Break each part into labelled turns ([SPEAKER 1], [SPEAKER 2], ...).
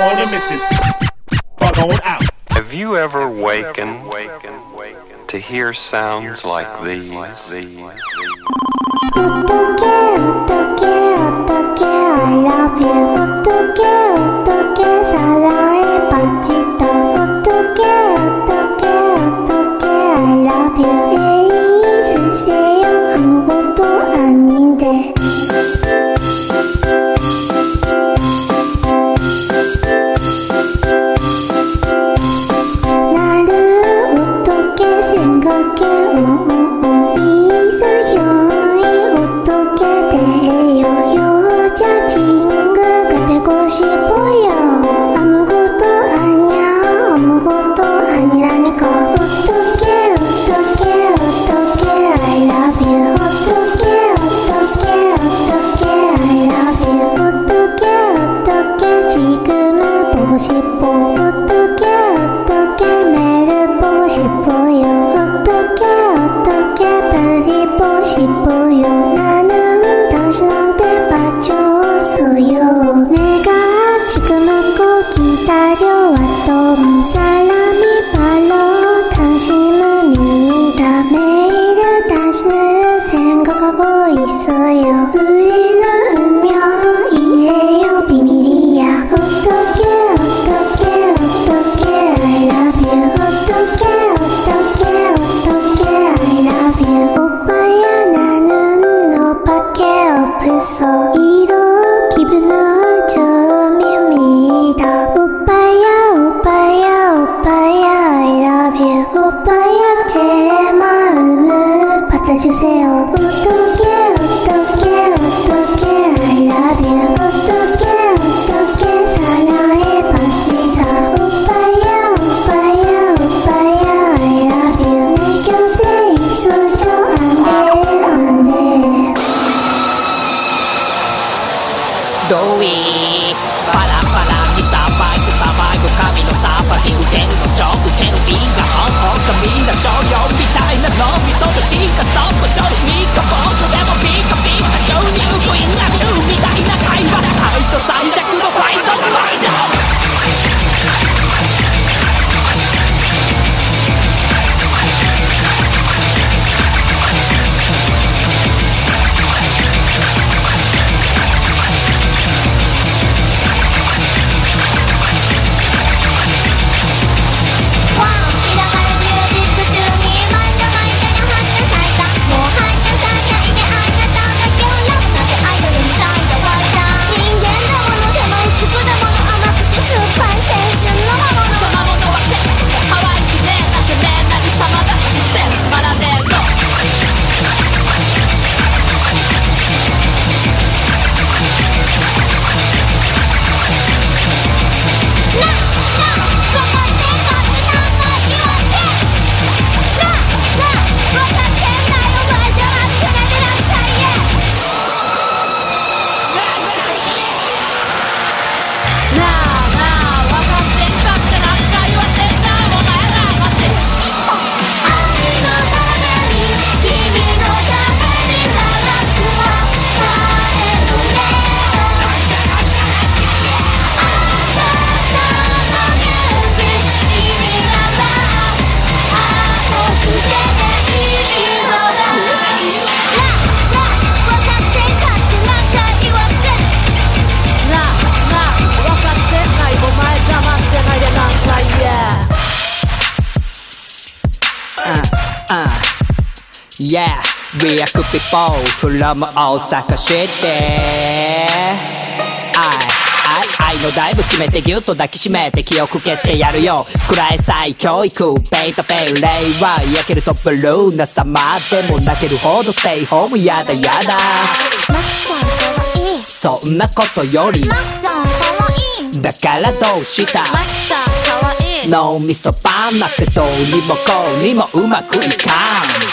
[SPEAKER 1] on a mission. Bug on out.
[SPEAKER 2] Have you ever wakened waken, waken, to hear sounds like these?
[SPEAKER 3] Like these? I love you.
[SPEAKER 4] Yeah, we are good people from Osaka City I 愛のダイブ決めてギュッと抱きしめて記憶消してやるよ暗い再教育ペイトペイ令和焼けるトップルーナ様でも泣けるほどステイホームやだやだ
[SPEAKER 5] マキちゃんかわい
[SPEAKER 6] いそんなことよりマキちゃんかわいいだからどうしたマキ
[SPEAKER 7] ちゃんかわいい脳みそパンなってどうにもこうにもうまくいかん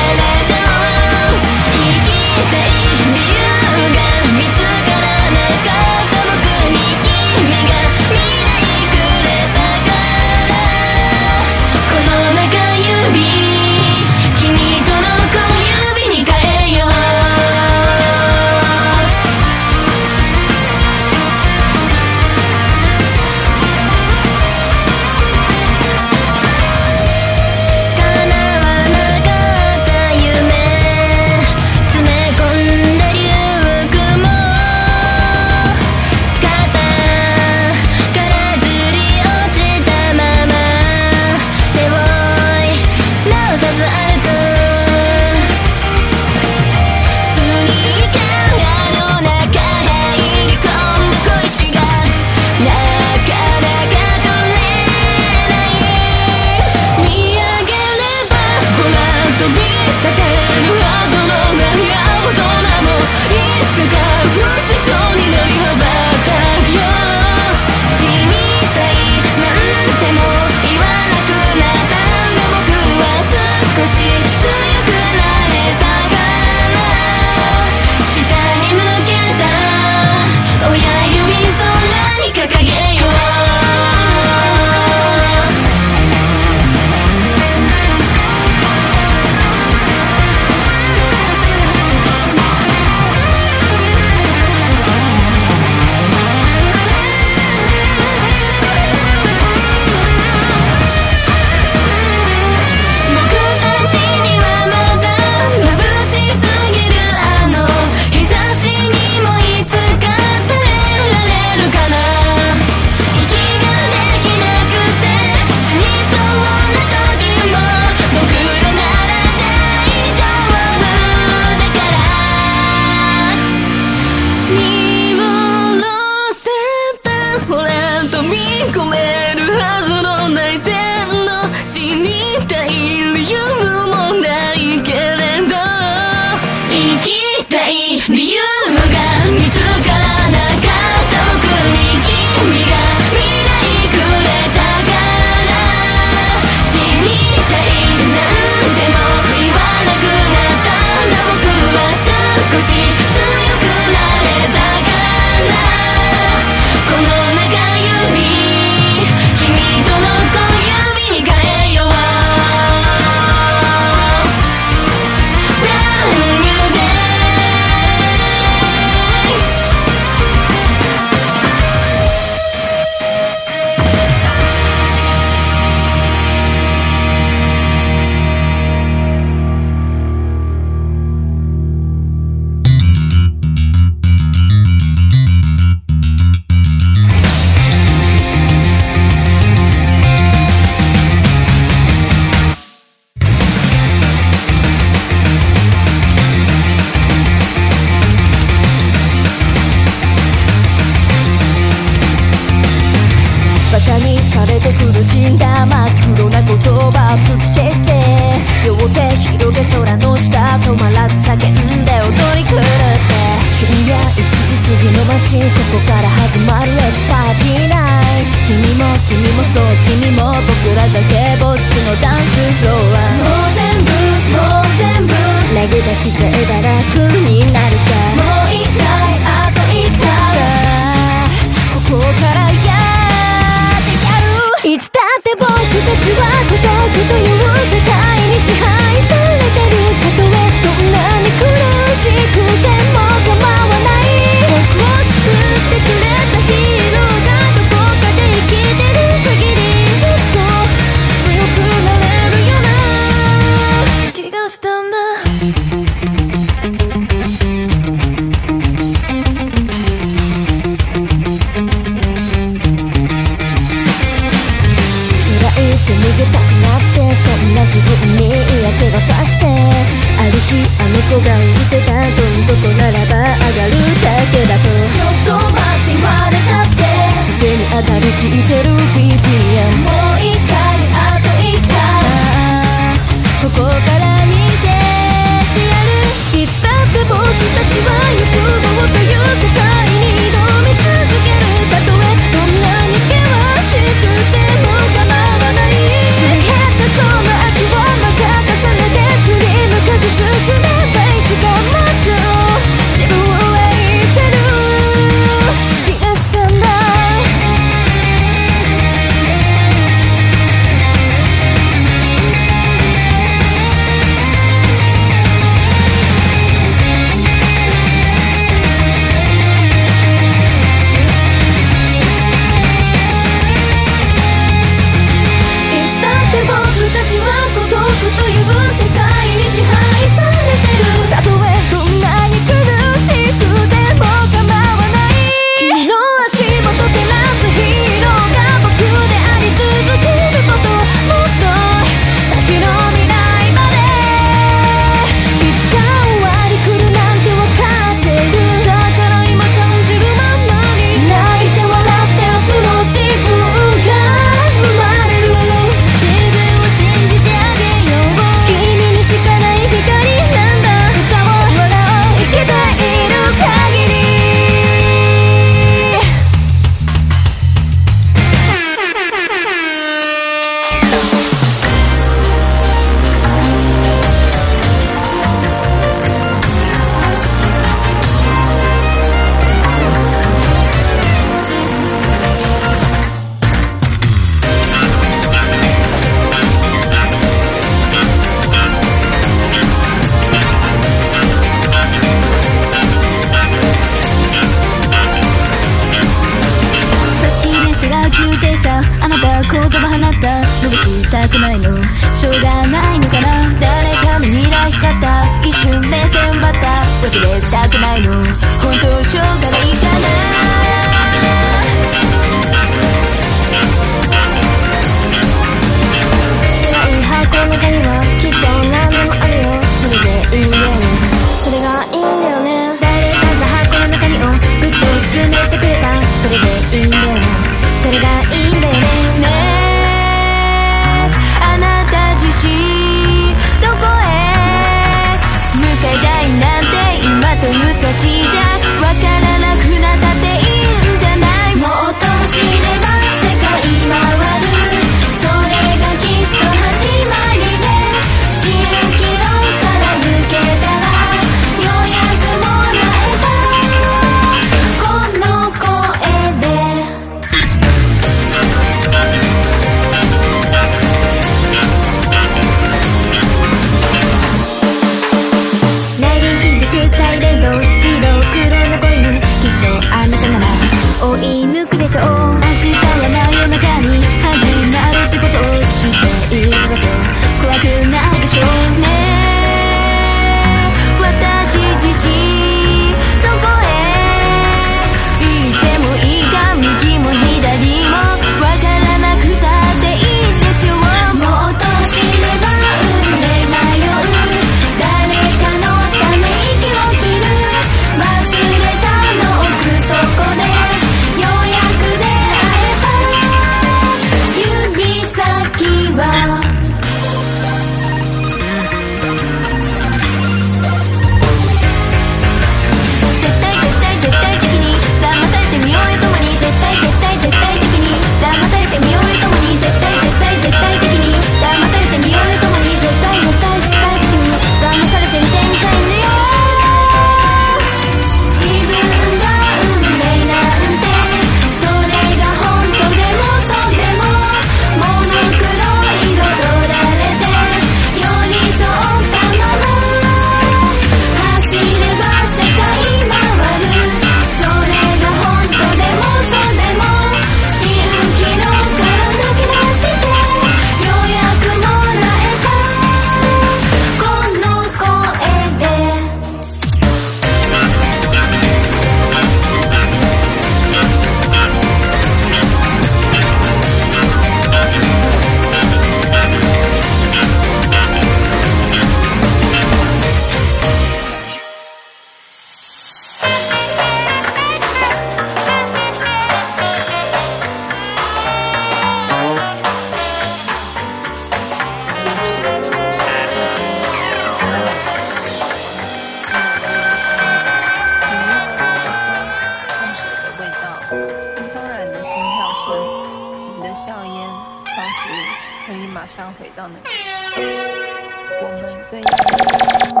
[SPEAKER 8] 最要的时候，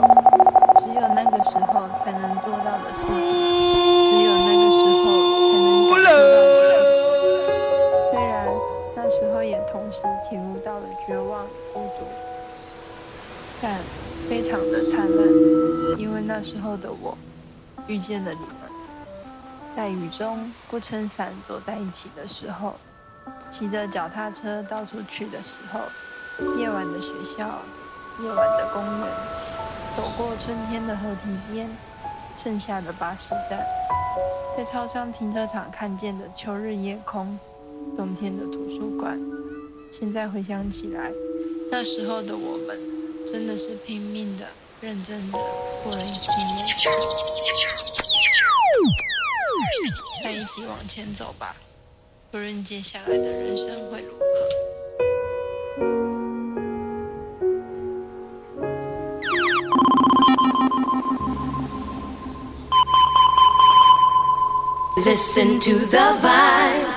[SPEAKER 8] 只有那个时候才能做到的事情，只有那个时候才能感受到的事情。虽然那时候也同时体悟到了绝望、孤独，但非常的灿烂，因为那时候的我遇见了你们，在雨中不撑伞走在一起的时候，骑着脚踏车到处去的时候，夜晚的学校，夜晚的公园，走过春天的河堤边，盛夏的巴士站，在超商停车场看见的秋日夜空，冬天的图书馆。现在回想起来，那时候的我们真的是拼命的、认真的过了一天又一天。再一起往前走吧，不论接下来的人生会如何。
[SPEAKER 6] Listen to the vibe.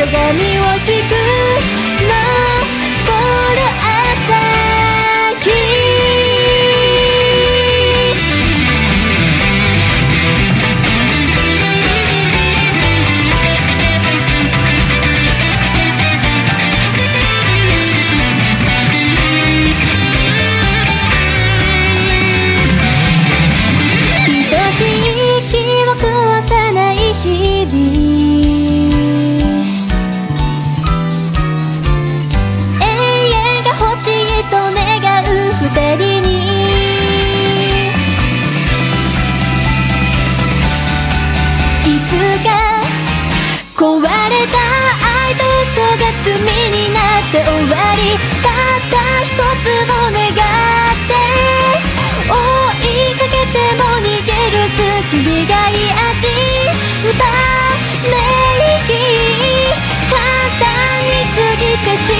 [SPEAKER 6] 後ろ髪を引く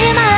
[SPEAKER 6] 今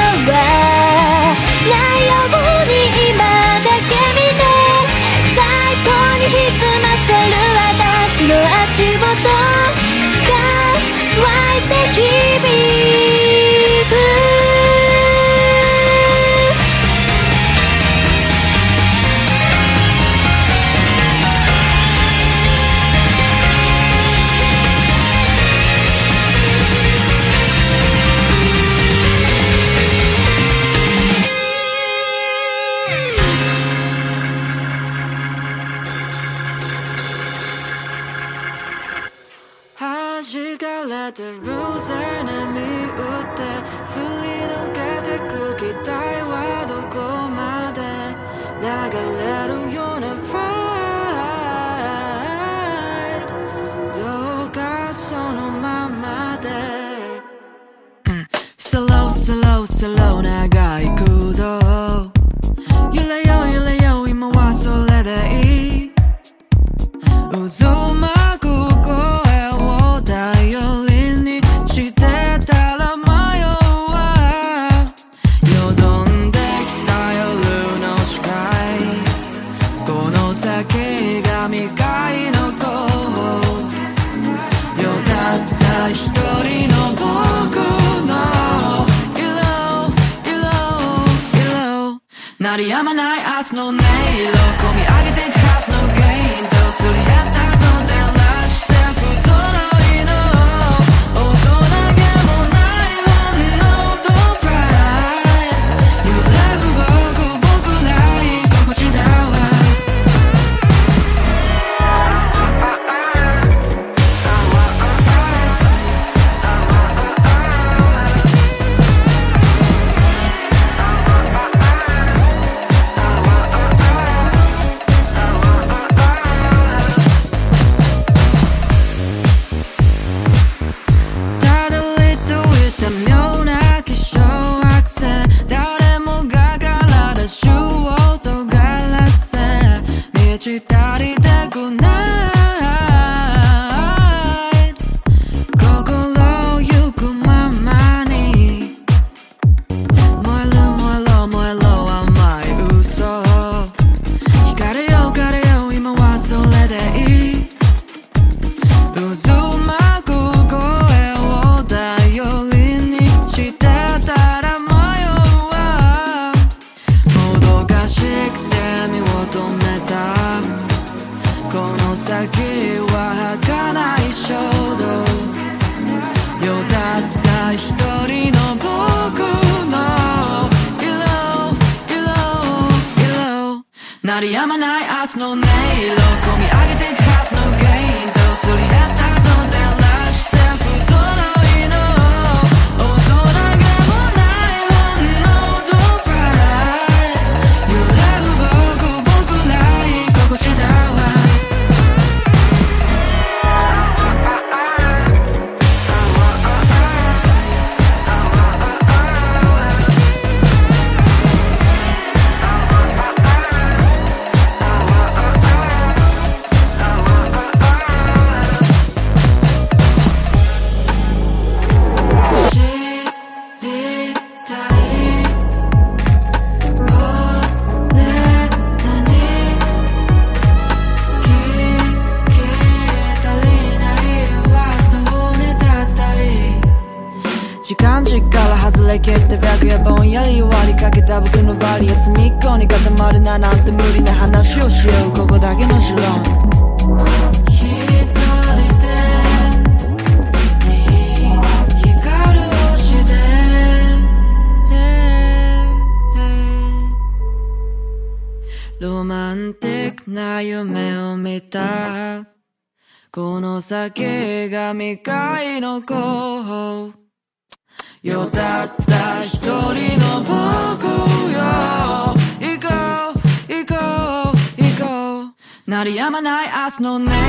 [SPEAKER 6] ま
[SPEAKER 9] な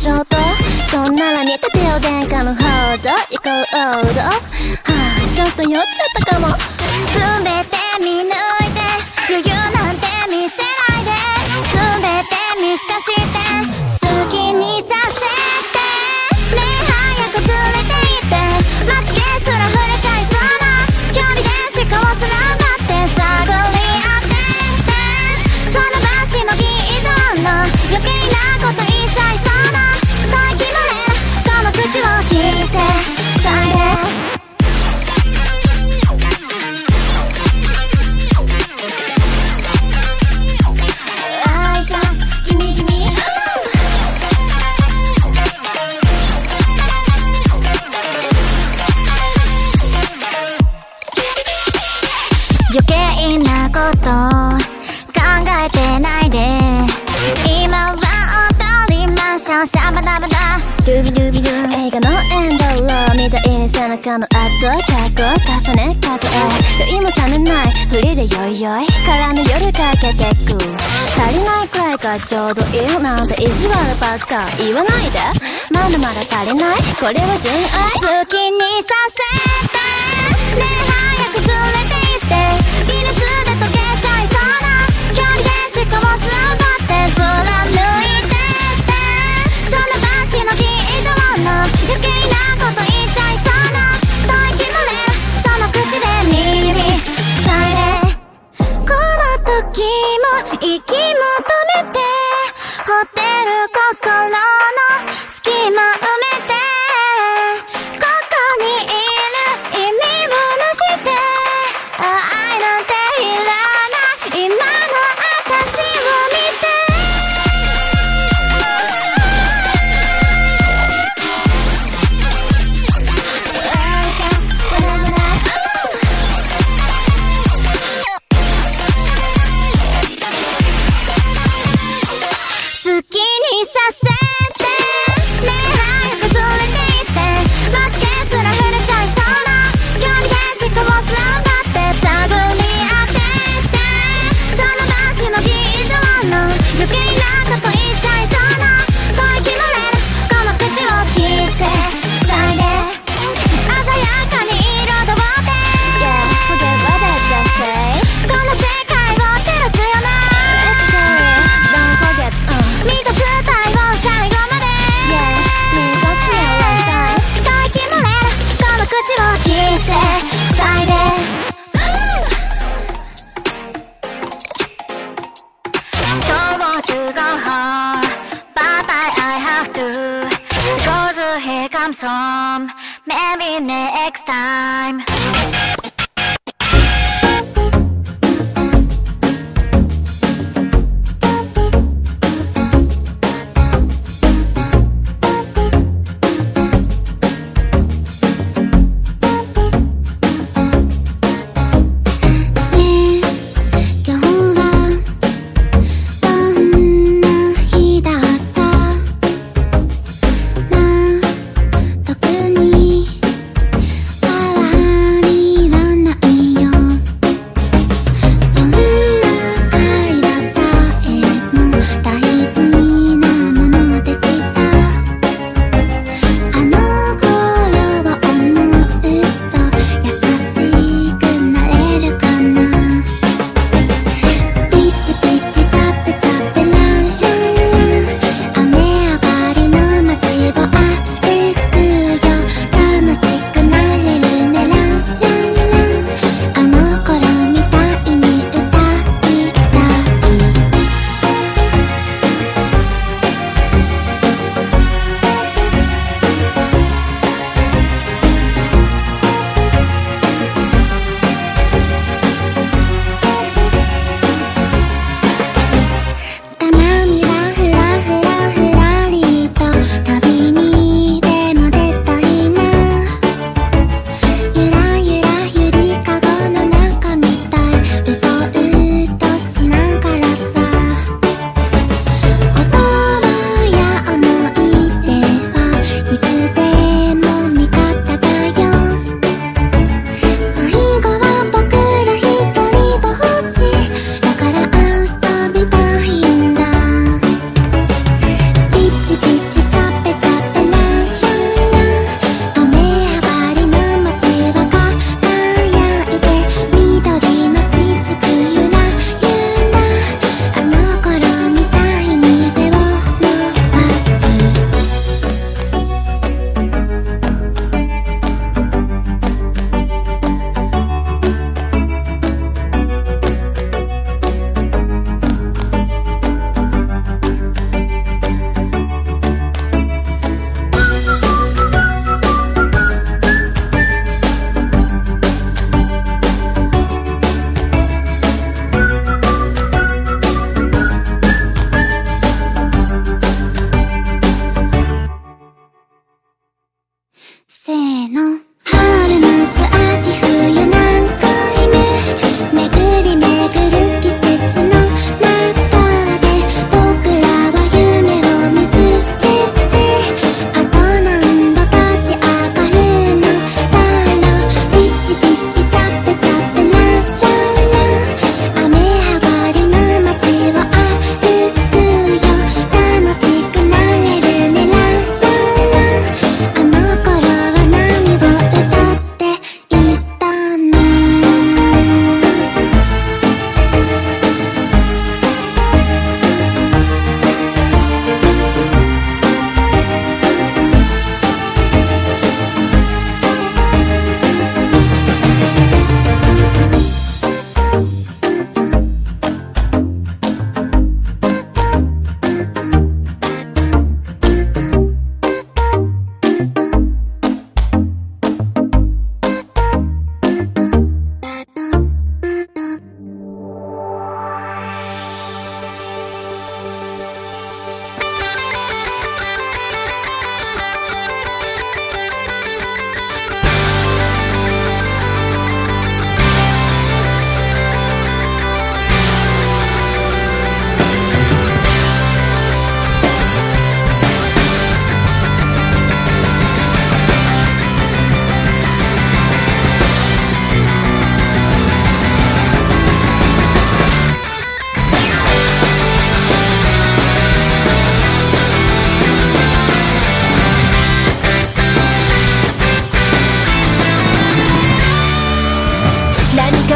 [SPEAKER 10] 好きそのっか言わないで。まだまだ足りない。これは純愛。好きにさせ。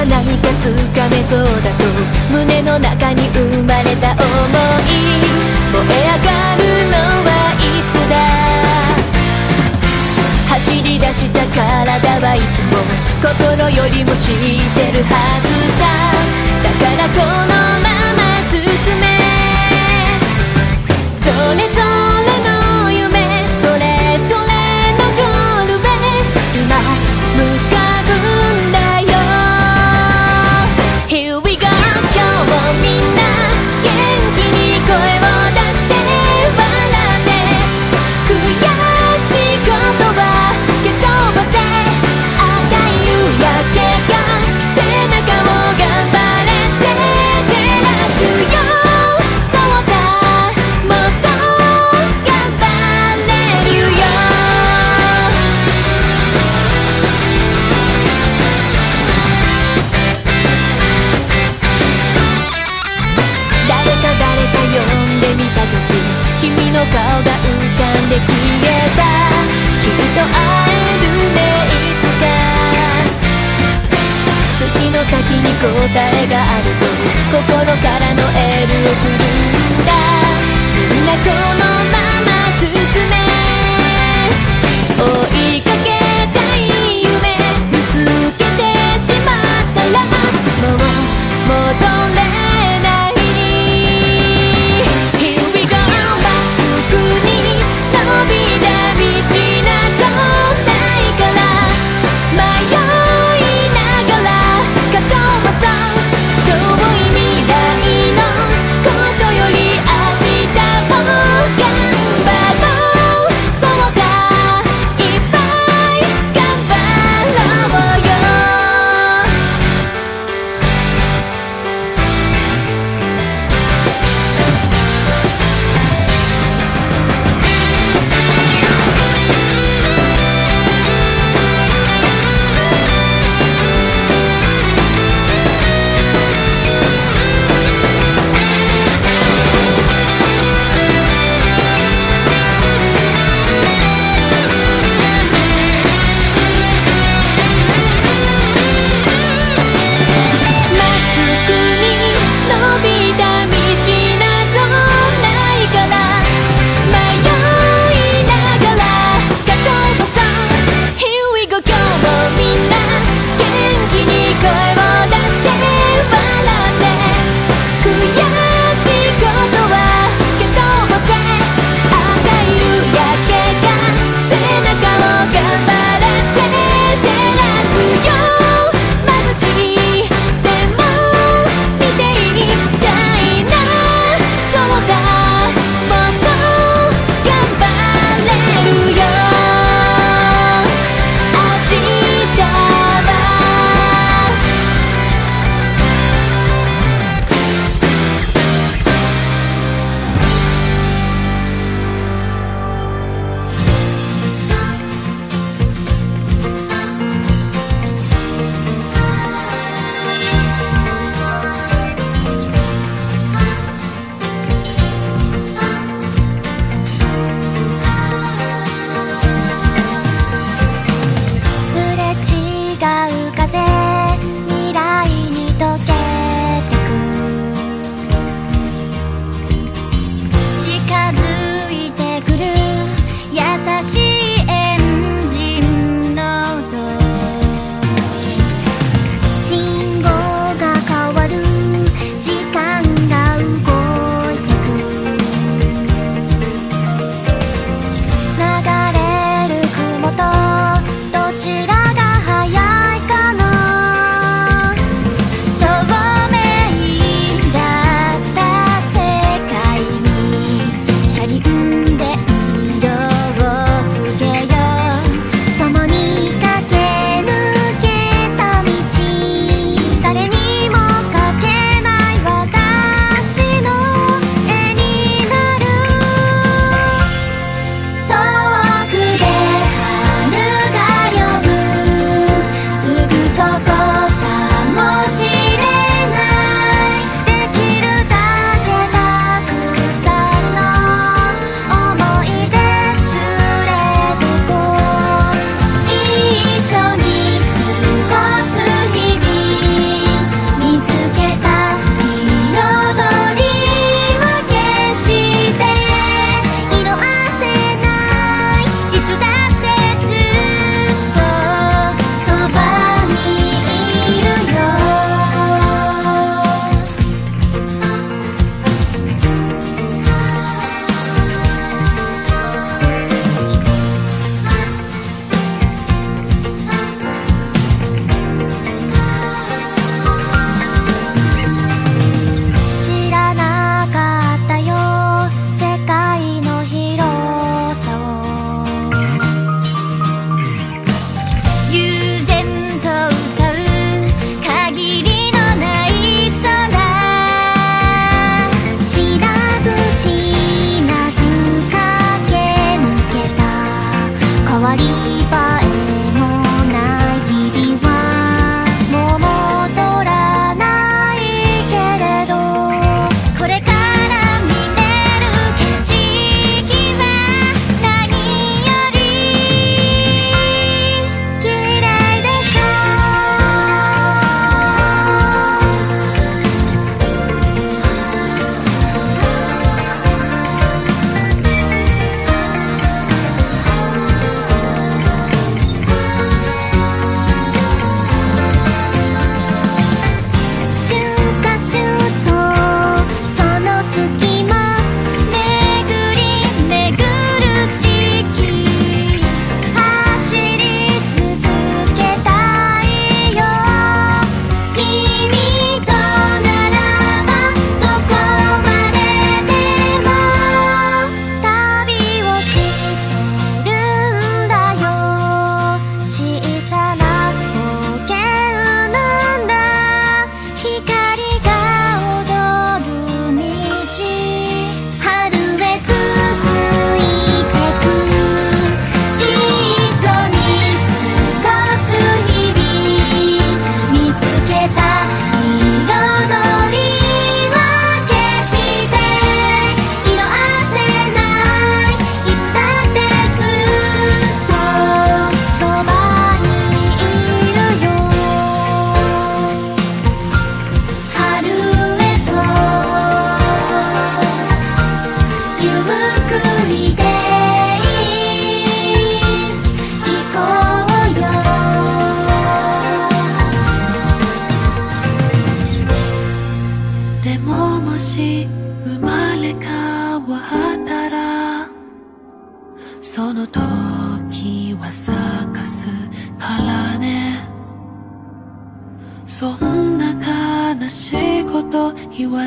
[SPEAKER 10] 何かつかめそうだと胸の中に生まれた想い燃え上がるのはいつだ走り出した体
[SPEAKER 6] はいつも心よりも知ってるはずさ。だからこのまま進め。それぞれ先に答えがあると心からのエールを送るんだみんなこのまま進め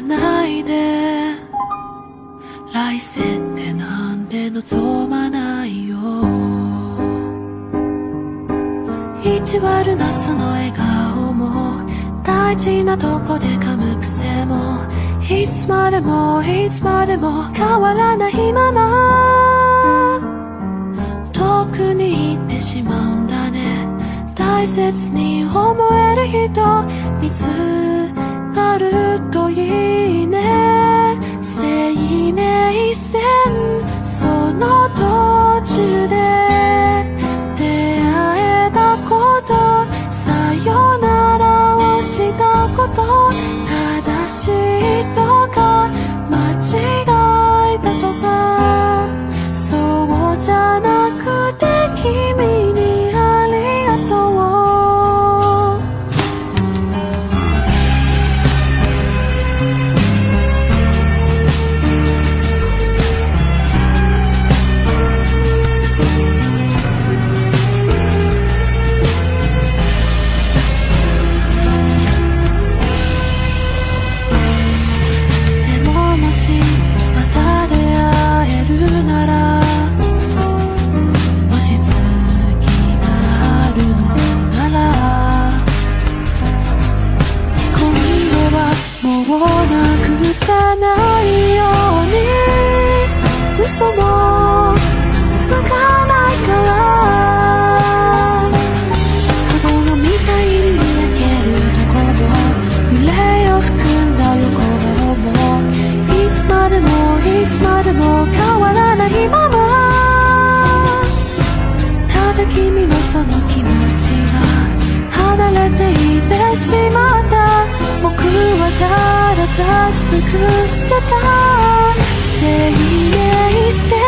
[SPEAKER 6] ない
[SPEAKER 11] で。
[SPEAKER 12] 来世ってなんで望まないよ。意地悪なその笑顔も大事なとこで噛む癖もいつまでもいつまでも変わらないまま。遠くに行ってしまうんだね。大切に思える人見つかる。多一くしてた。生命線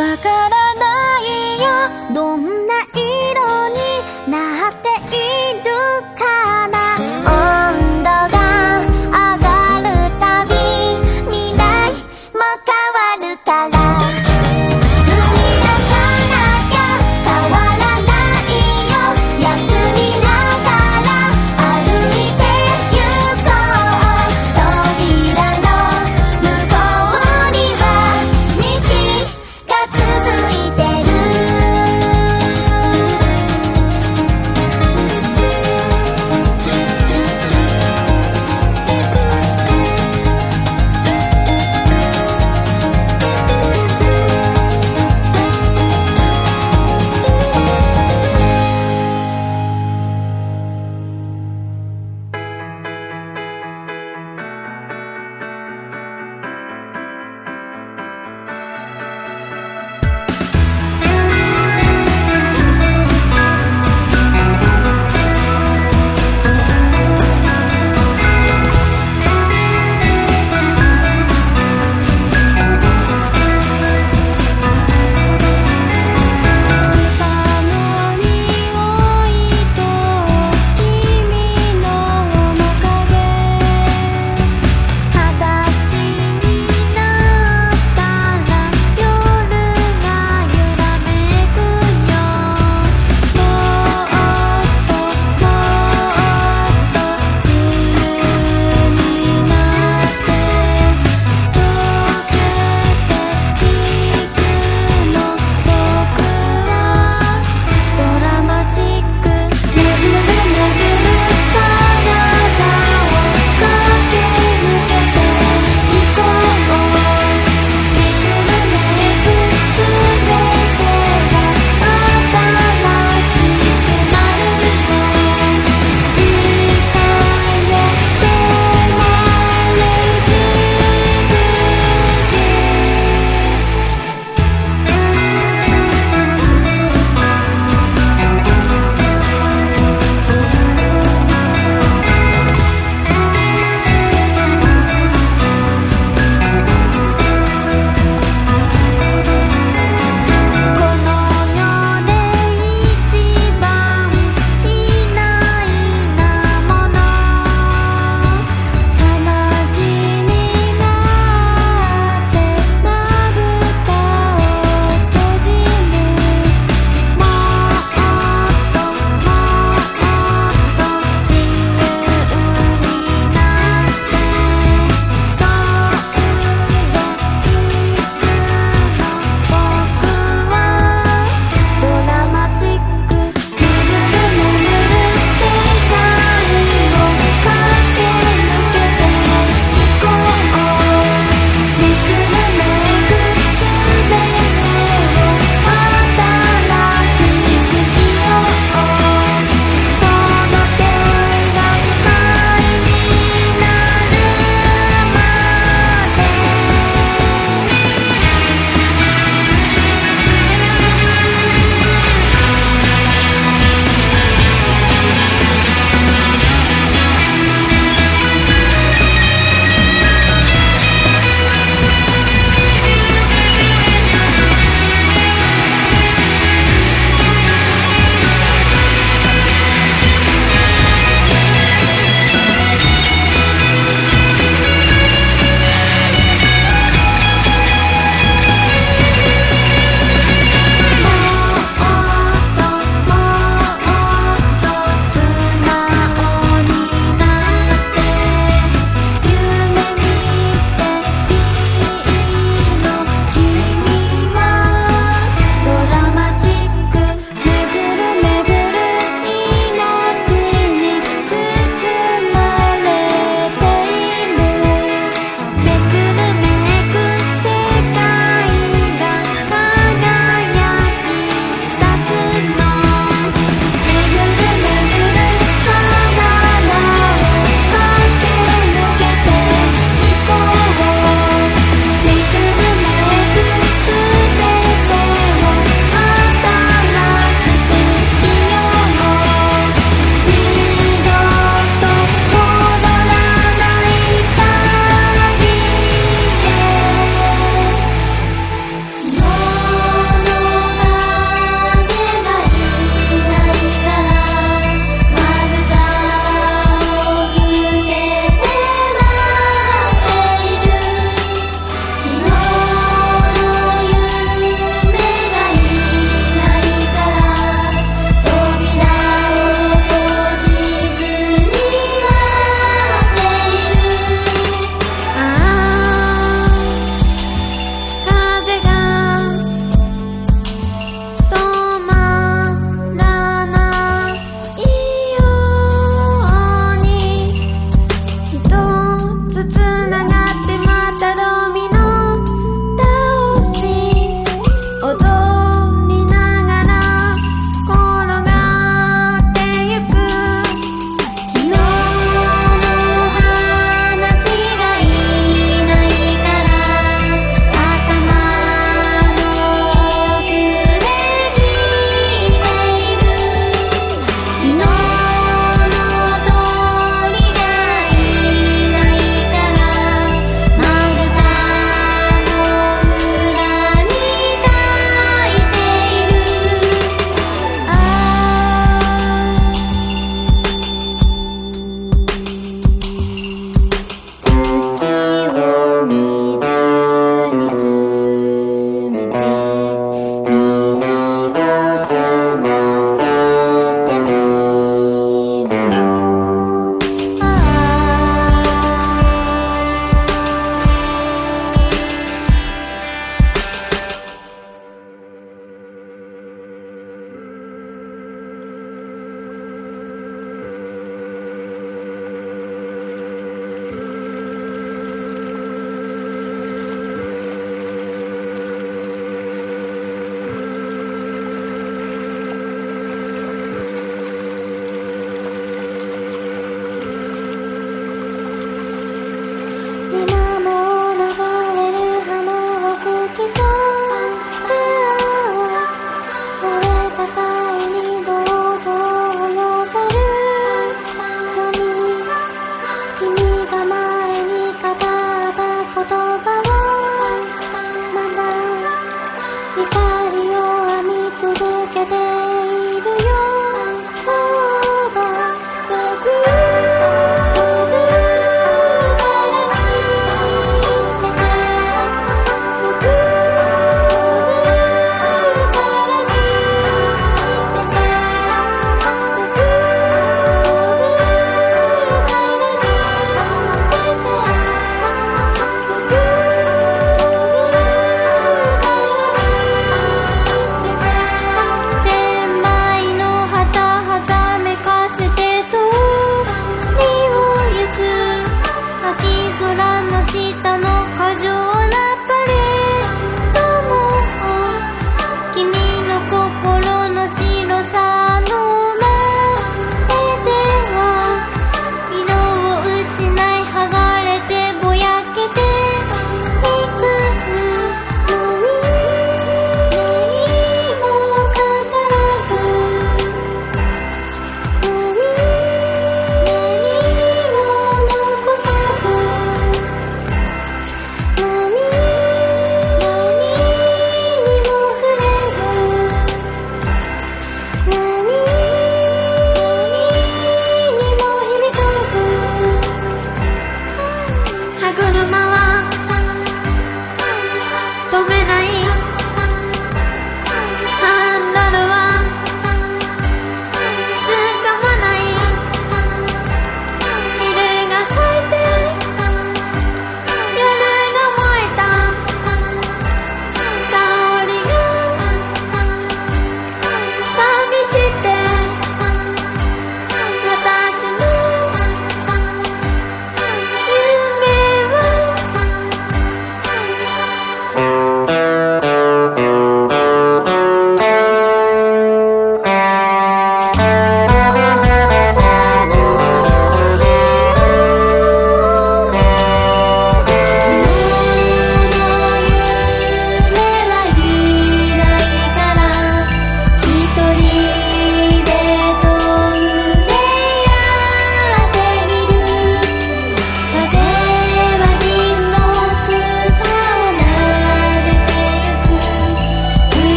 [SPEAKER 6] Bahkan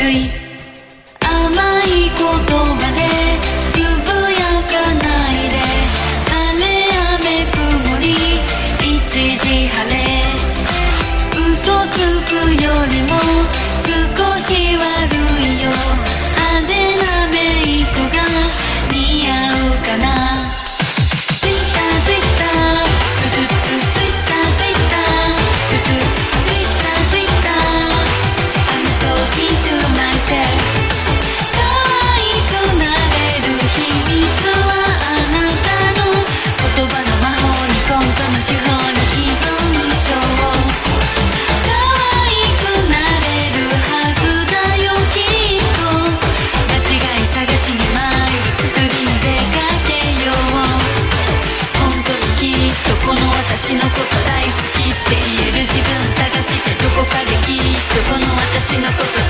[SPEAKER 6] 甘い言葉でつぶやかないで晴れ雨曇り一時晴れ。嘘つくよりも少し悪い。sin a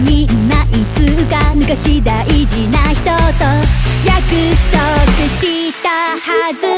[SPEAKER 6] みんないつか
[SPEAKER 10] 昔大事な人と約束したはず。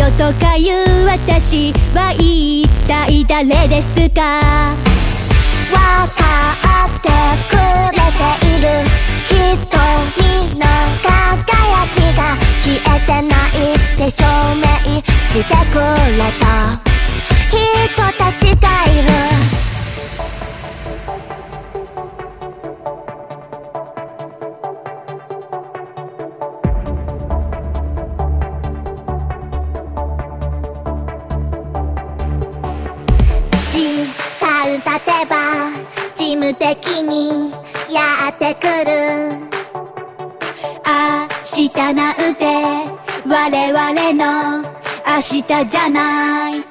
[SPEAKER 6] とかいう
[SPEAKER 10] 私は一体誰ですか？
[SPEAKER 6] 分かってくれている瞳の輝きが消えてないって証明してくれた。人たちがいる。敵にやってくる。
[SPEAKER 10] 明日なんて我々の明日じゃない。